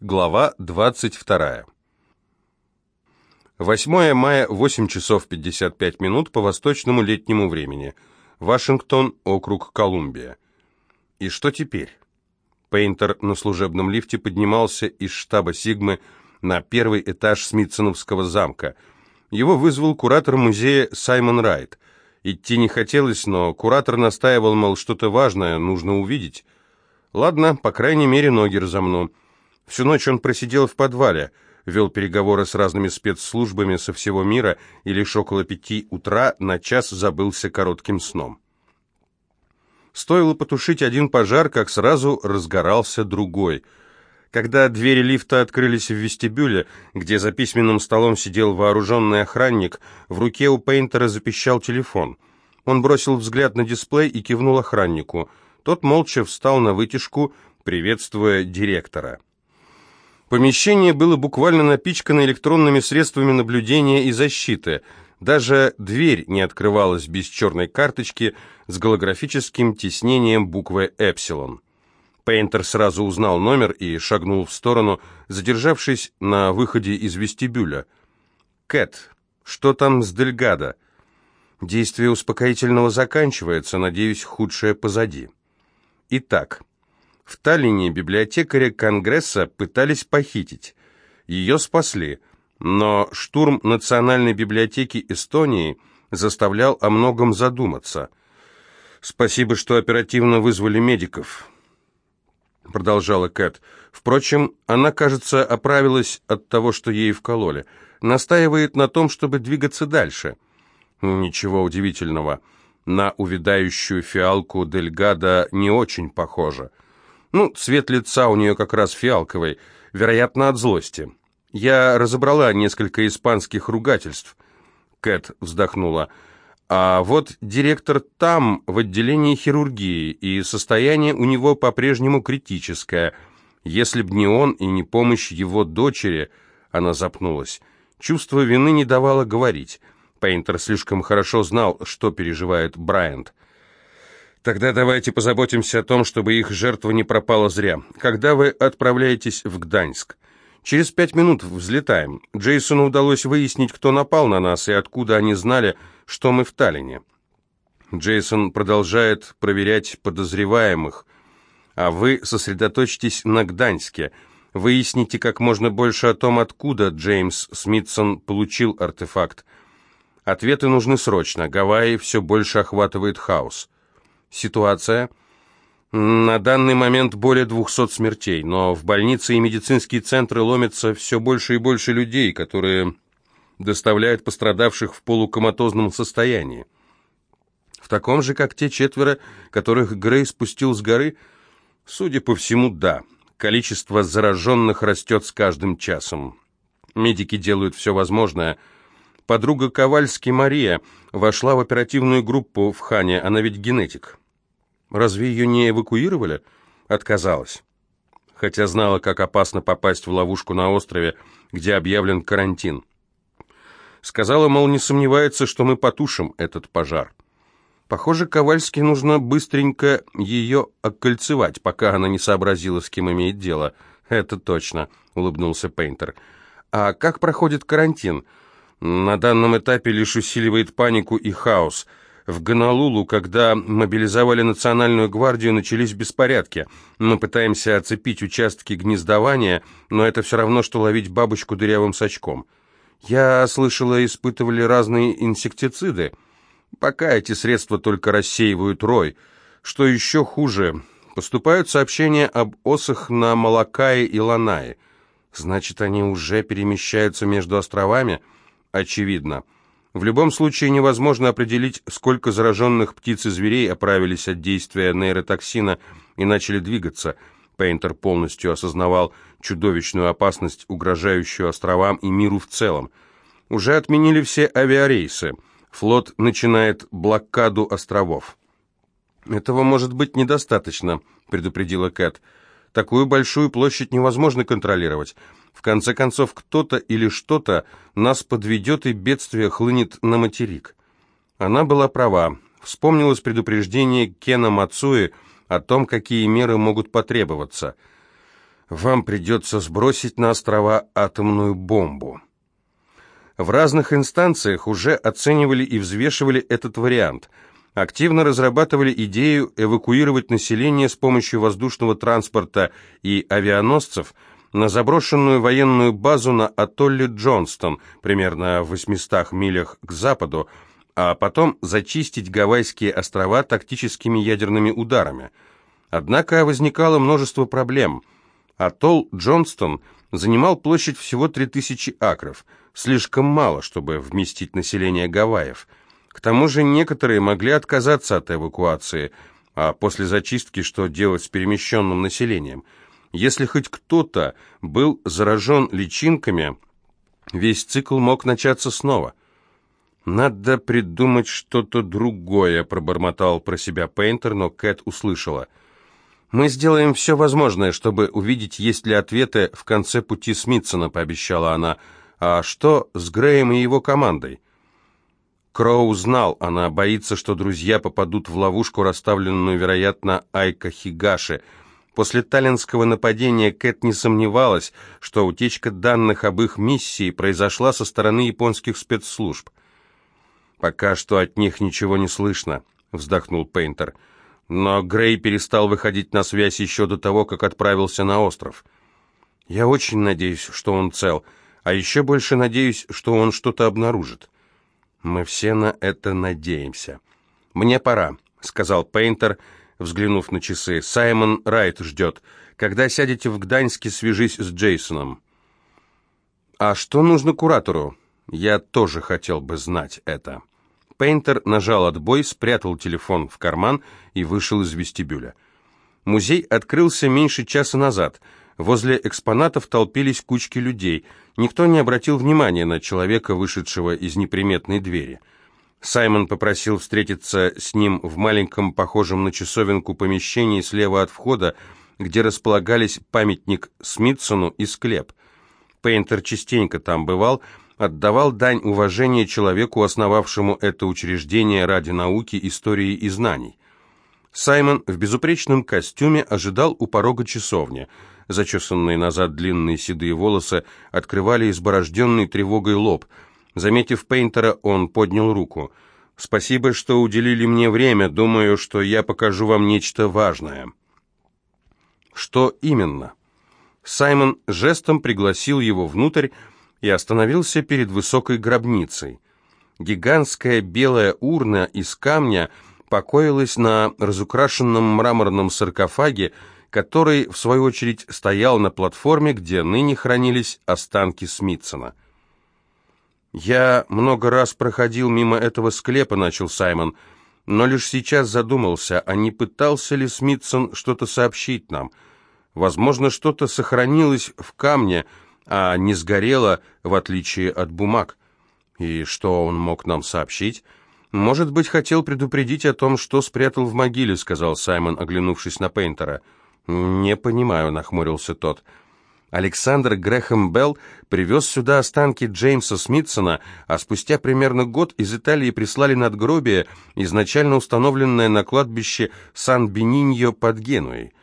Глава 22. 8 мая, 8 часов 55 минут по восточному летнему времени. Вашингтон, округ Колумбия. И что теперь? Пейнтер на служебном лифте поднимался из штаба Сигмы на первый этаж Смитсоновского замка. Его вызвал куратор музея Саймон Райт. Идти не хотелось, но куратор настаивал, мол, что-то важное нужно увидеть. Ладно, по крайней мере, ноги разомну. Всю ночь он просидел в подвале, вел переговоры с разными спецслужбами со всего мира и лишь около пяти утра на час забылся коротким сном. Стоило потушить один пожар, как сразу разгорался другой. Когда двери лифта открылись в вестибюле, где за письменным столом сидел вооруженный охранник, в руке у Пейнтера запищал телефон. Он бросил взгляд на дисплей и кивнул охраннику. Тот молча встал на вытяжку, приветствуя директора. Помещение было буквально напичкано электронными средствами наблюдения и защиты. Даже дверь не открывалась без черной карточки с голографическим тиснением буквы «Эпсилон». Пейнтер сразу узнал номер и шагнул в сторону, задержавшись на выходе из вестибюля. «Кэт, что там с Дельгадо?» «Действие успокоительного заканчивается, надеюсь, худшее позади». «Итак...» В Таллине библиотекаря Конгресса пытались похитить. Ее спасли, но штурм Национальной библиотеки Эстонии заставлял о многом задуматься. «Спасибо, что оперативно вызвали медиков», — продолжала Кэт. Впрочем, она, кажется, оправилась от того, что ей вкололи. Настаивает на том, чтобы двигаться дальше. Ничего удивительного. На увядающую фиалку Дельгада не очень похоже. Ну, цвет лица у нее как раз фиалковый, вероятно, от злости. Я разобрала несколько испанских ругательств. Кэт вздохнула. А вот директор там, в отделении хирургии, и состояние у него по-прежнему критическое. Если б не он и не помощь его дочери, она запнулась. Чувство вины не давало говорить. Пейнтер слишком хорошо знал, что переживает Брайант. Тогда давайте позаботимся о том, чтобы их жертва не пропала зря. Когда вы отправляетесь в Гданьск? Через пять минут взлетаем. Джейсону удалось выяснить, кто напал на нас и откуда они знали, что мы в Таллине. Джейсон продолжает проверять подозреваемых, а вы сосредоточьтесь на Гданьске. Выясните как можно больше о том, откуда Джеймс Смитсон получил артефакт. Ответы нужны срочно. Гавайи все больше охватывает хаос. Ситуация. На данный момент более 200 смертей, но в больницы и медицинские центры ломятся все больше и больше людей, которые доставляют пострадавших в полукоматозном состоянии. В таком же, как те четверо, которых Грей спустил с горы? Судя по всему, да. Количество зараженных растет с каждым часом. Медики делают все возможное. Подруга Ковальски Мария вошла в оперативную группу в Хане, она ведь генетик. Разве ее не эвакуировали? Отказалась. Хотя знала, как опасно попасть в ловушку на острове, где объявлен карантин. Сказала, мол, не сомневается, что мы потушим этот пожар. Похоже, Ковальски нужно быстренько ее окольцевать, пока она не сообразила, с кем имеет дело. Это точно, улыбнулся Пейнтер. А как проходит карантин? На данном этапе лишь усиливает панику и хаос – в Гонолулу, когда мобилизовали национальную гвардию, начались беспорядки. Мы пытаемся оцепить участки гнездования, но это все равно, что ловить бабочку дырявым сачком. Я слышала, испытывали разные инсектициды. Пока эти средства только рассеивают рой. Что еще хуже, поступают сообщения об осах на Малакае и Ланае. Значит, они уже перемещаются между островами? Очевидно. В любом случае невозможно определить, сколько зараженных птиц и зверей оправились от действия нейротоксина и начали двигаться. Пейнтер полностью осознавал чудовищную опасность, угрожающую островам и миру в целом. Уже отменили все авиарейсы. Флот начинает блокаду островов. «Этого может быть недостаточно», — предупредила Кэт. «Такую большую площадь невозможно контролировать. В конце концов, кто-то или что-то нас подведет, и бедствие хлынет на материк. Она была права. Вспомнилось предупреждение Кена Мацуи о том, какие меры могут потребоваться. вам придется сбросить на острова атомную бомбу. В разных инстанциях уже оценивали и взвешивали этот вариант. Активно разрабатывали идею эвакуировать население с помощью воздушного транспорта и авианосцев на заброшенную военную базу на атолле Джонстон, примерно в 800 милях к западу, а потом зачистить Гавайские острова тактическими ядерными ударами. Однако возникало множество проблем. Атолл Джонстон занимал площадь всего 3000 акров, слишком мало, чтобы вместить население Гавайев. К тому же некоторые могли отказаться от эвакуации, а после зачистки что делать с перемещенным населением? Если хоть кто-то был заражен личинками, весь цикл мог начаться снова – «Надо придумать что-то другое», — пробормотал про себя Пейнтер, но Кэт услышала. «Мы сделаем все возможное, чтобы увидеть, есть ли ответы в конце пути Смитсона», — пообещала она. «А что с Греем и его командой?» Кроу знал, она боится, что друзья попадут в ловушку, расставленную, вероятно, Айка Хигаши. После таллинского нападения Кэт не сомневалась, что утечка данных об их миссии произошла со стороны японских спецслужб. «Пока что от них ничего не слышно», — вздохнул Пейнтер. «Но Грей перестал выходить на связь еще до того, как отправился на остров. Я очень надеюсь, что он цел, а еще больше надеюсь, что он что-то обнаружит. Мы все на это надеемся. Мне пора», — сказал Пейнтер, взглянув на часы. «Саймон Райт ждет. Когда сядете в Гданьске, свяжись с Джейсоном». «А что нужно куратору?» «Я тоже хотел бы знать это». Пейнтер нажал отбой, спрятал телефон в карман и вышел из вестибюля. Музей открылся меньше часа назад. Возле экспонатов толпились кучки людей. Никто не обратил внимания на человека, вышедшего из неприметной двери. Саймон попросил встретиться с ним в маленьком, похожем на часовенку помещении слева от входа, где располагались памятник Смитсону и склеп. Пейнтер частенько там бывал, отдавал дань уважения человеку, основавшему это учреждение ради науки, истории и знаний. Саймон в безупречном костюме ожидал у порога часовни. Зачесанные назад длинные седые волосы открывали изборожденный тревогой лоб. Заметив Пейнтера, он поднял руку. «Спасибо, что уделили мне время. Думаю, что я покажу вам нечто важное». «Что именно?» Саймон жестом пригласил его внутрь, и остановился перед высокой гробницей. Гигантская белая урна из камня покоилась на разукрашенном мраморном саркофаге, который, в свою очередь, стоял на платформе, где ныне хранились останки Смитсона. «Я много раз проходил мимо этого склепа», — начал Саймон, «но лишь сейчас задумался, а не пытался ли Смитсон что-то сообщить нам? Возможно, что-то сохранилось в камне, — а не сгорела, в отличие от бумаг. И что он мог нам сообщить? Может быть, хотел предупредить о том, что спрятал в могиле, сказал Саймон, оглянувшись на Пейнтера. Не понимаю, нахмурился тот. Александр Грэхэм Белл привез сюда останки Джеймса Смитсона, а спустя примерно год из Италии прислали надгробие, изначально установленное на кладбище Сан-Бениньо под Генуей.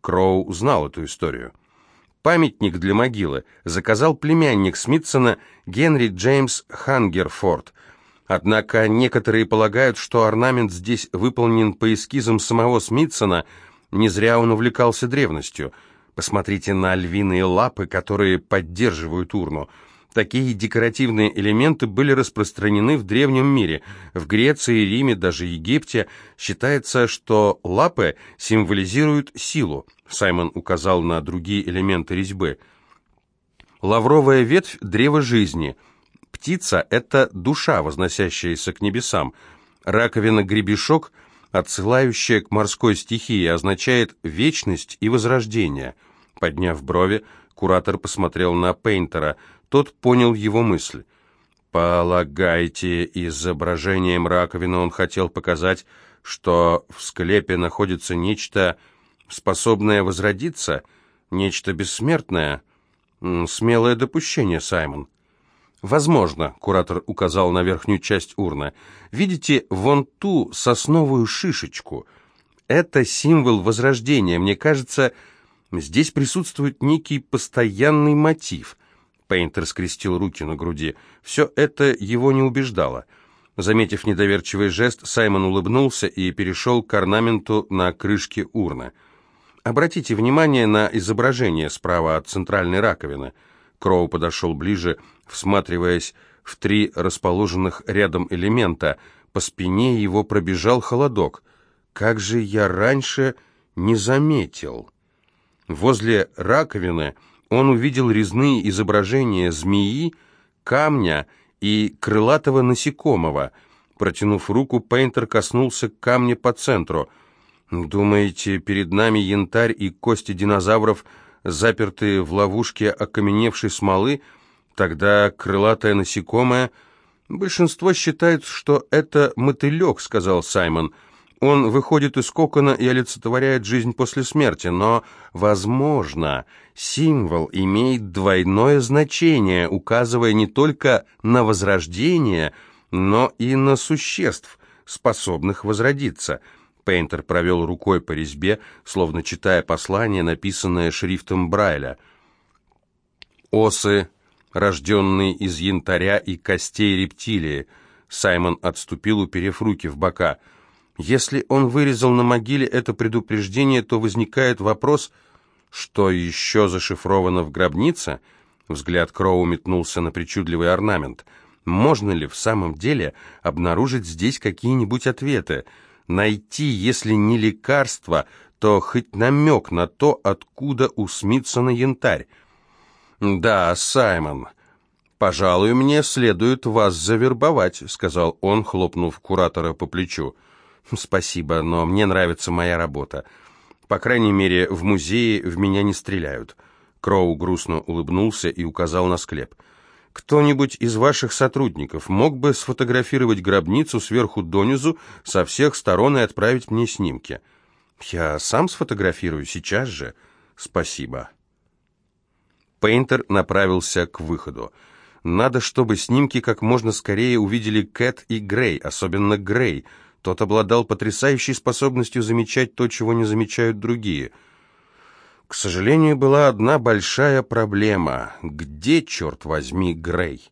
Кроу знал эту историю. Памятник для могилы заказал племянник Смитсона Генри Джеймс Хангерфорд. Однако некоторые полагают, что орнамент здесь выполнен по эскизам самого Смитсона, не зря он увлекался древностью. Посмотрите на львиные лапы, которые поддерживают урну – Такие декоративные элементы были распространены в древнем мире. В Греции, Риме, даже Египте считается, что лапы символизируют силу. Саймон указал на другие элементы резьбы. Лавровая ветвь – древо жизни. Птица – это душа, возносящаяся к небесам. Раковина-гребешок, отсылающая к морской стихии, означает вечность и возрождение. Подняв брови, куратор посмотрел на Пейнтера – тот понял его мысль. Полагаете, изображением раковины он хотел показать, что в склепе находится нечто, способное возродиться, нечто бессмертное? Смелое допущение, Саймон. Возможно, куратор указал на верхнюю часть урны. Видите вон ту сосновую шишечку? Это символ возрождения. Мне кажется, Здесь присутствует некий постоянный мотив. Пейнтер скрестил руки на груди. Все это его не убеждало. Заметив недоверчивый жест, Саймон улыбнулся и перешел к орнаменту на крышке урны. Обратите внимание на изображение справа от центральной раковины. Кроу подошел ближе, всматриваясь в три расположенных рядом элемента. По спине его пробежал холодок. Как же я раньше не заметил. Возле раковины он увидел резные изображения змеи, камня и крылатого насекомого. Протянув руку, Пейнтер коснулся камня по центру — Думаете, перед нами янтарь и кости динозавров, запертые в ловушке окаменевшей смолы? Тогда крылатое насекомое... Большинство считает, что это мотылек, сказал Саймон. Он выходит из кокона и олицетворяет жизнь после смерти, но, возможно, символ имеет двойное значение, указывая не только на возрождение, но и на существ, способных возродиться – Пейнтер провел рукой по резьбе, словно читая послание, написанное шрифтом Брайля. «Осы, рожденные из янтаря и костей рептилии», Саймон отступил, уперев руки в бока. «Если он вырезал на могиле это предупреждение, то возникает вопрос, что еще зашифровано в гробнице?» Взгляд Кроу метнулся на причудливый орнамент. «Можно ли в самом деле обнаружить здесь какие-нибудь ответы?» найти, если не лекарство, то хоть намек на то, откуда у Смитсона янтарь. «Да, Саймон, пожалуй, мне следует вас завербовать», — сказал он, хлопнув куратора по плечу. «Спасибо, но мне нравится моя работа. По крайней мере, в музее в меня не стреляют». Кроу грустно улыбнулся и указал на склеп. Кто-нибудь из ваших сотрудников мог бы сфотографировать гробницу сверху донизу со всех сторон и отправить мне снимки? Я сам сфотографирую сейчас же. Спасибо. Пейнтер направился к выходу. Надо, чтобы снимки как можно скорее увидели Кэт и Грей, особенно Грей. Тот обладал потрясающей способностью замечать то, чего не замечают другие – к сожалению, была одна большая проблема. Где, черт возьми, Грей?